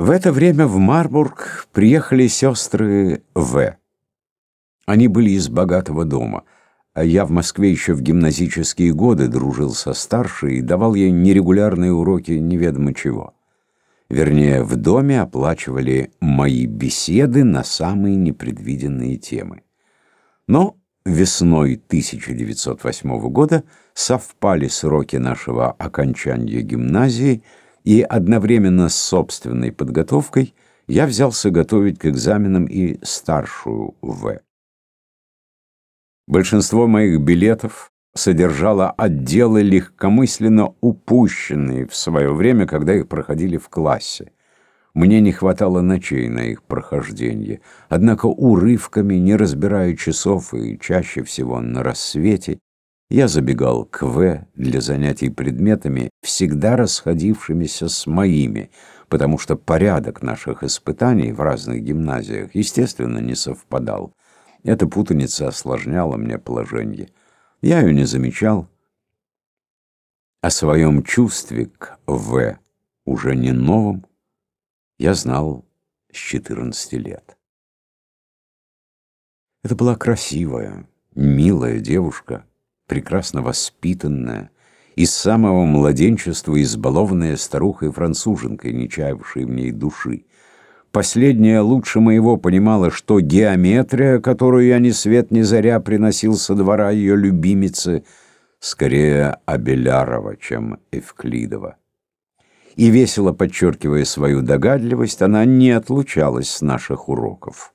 В это время в Марбург приехали сестры В. Они были из богатого дома. А я в Москве еще в гимназические годы дружил со старшей и давал ей нерегулярные уроки неведомо чего. Вернее, в доме оплачивали мои беседы на самые непредвиденные темы. Но весной 1908 года совпали сроки нашего окончания гимназии, и одновременно с собственной подготовкой я взялся готовить к экзаменам и старшую В. Большинство моих билетов содержало отделы, легкомысленно упущенные в свое время, когда их проходили в классе. Мне не хватало ночей на их прохождение, однако урывками, не разбирая часов и чаще всего на рассвете, я забегал к В для занятий предметами, всегда расходившимися с моими, потому что порядок наших испытаний в разных гимназиях, естественно, не совпадал. Эта путаница осложняла мне положение. Я ее не замечал. О своем чувстве к В, уже не новом, я знал с 14 лет. Это была красивая, милая девушка, прекрасно воспитанная, из самого младенчества избалованная старухой-француженкой, не чаявшей в ней души. Последняя лучше моего понимала, что геометрия, которую я ни свет ни заря приносил со двора ее любимицы, скорее Абелярова, чем Евклидова. И весело подчеркивая свою догадливость, она не отлучалась с наших уроков.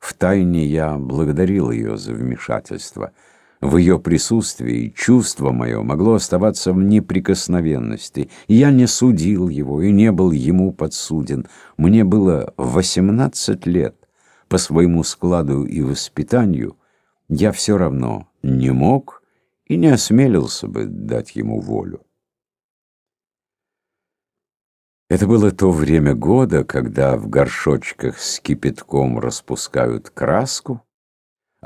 Втайне я благодарил ее за вмешательство — в ее присутствии чувство мое могло оставаться в неприкосновенности. Я не судил его и не был ему подсуден. Мне было 18 лет. По своему складу и воспитанию я все равно не мог и не осмелился бы дать ему волю. Это было то время года, когда в горшочках с кипятком распускают краску,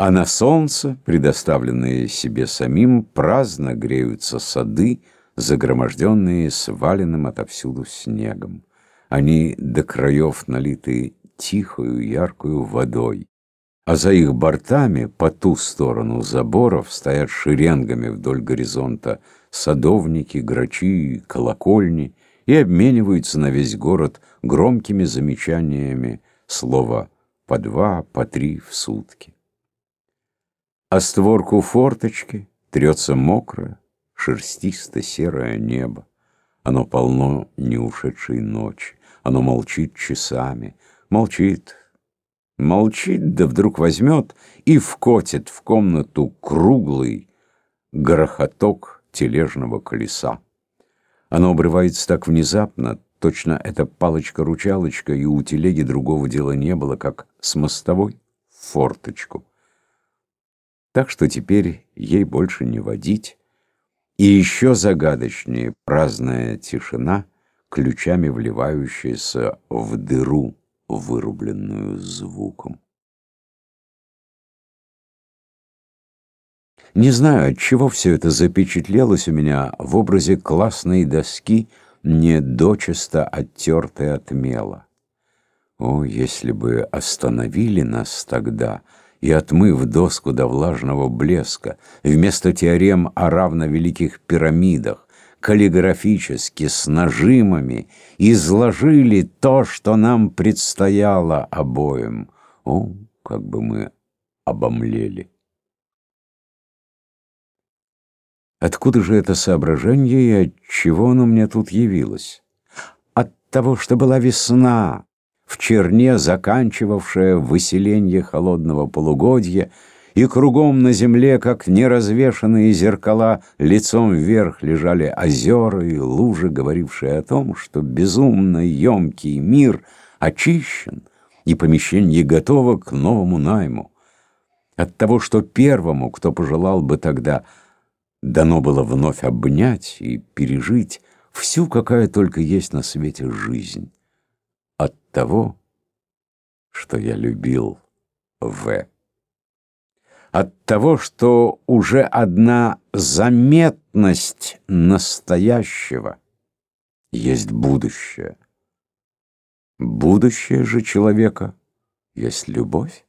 а на солнце, предоставленные себе самим, праздно греются сады, загроможденные сваленным отовсюду снегом. Они до краев налиты тихою яркую водой, а за их бортами по ту сторону заборов стоят шеренгами вдоль горизонта садовники, грачи, колокольни и обмениваются на весь город громкими замечаниями слова по два, по три в сутки. А створку форточки трется мокрое, шерстисто-серое небо. Оно полно не ушедшей ночи, оно молчит часами, молчит, молчит, да вдруг возьмет и вкотит в комнату круглый грохоток тележного колеса. Оно обрывается так внезапно, точно эта палочка-ручалочка, и у телеги другого дела не было, как с мостовой в форточку так что теперь ей больше не водить. И еще загадочнее праздная тишина, ключами вливающаяся в дыру, вырубленную звуком. Не знаю, от чего все это запечатлелось у меня в образе классной доски, не дочисто оттертой от мела. О, если бы остановили нас тогда — и отмыв доску до влажного блеска, вместо теорем о равновеликих пирамидах, каллиграфически, с нажимами, изложили то, что нам предстояло обоим. О, как бы мы обомлели! Откуда же это соображение и от чего оно мне тут явилось? От того, что была весна, в черне заканчивавшая выселение холодного полугодья, и кругом на земле, как неразвешенные зеркала, лицом вверх лежали озера и лужи, говорившие о том, что безумно емкий мир очищен, и помещение готово к новому найму. От того, что первому, кто пожелал бы тогда, дано было вновь обнять и пережить всю, какая только есть на свете жизнь от того, что я любил В. От того, что уже одна заметность настоящего есть будущее. Будущее же человека есть любовь.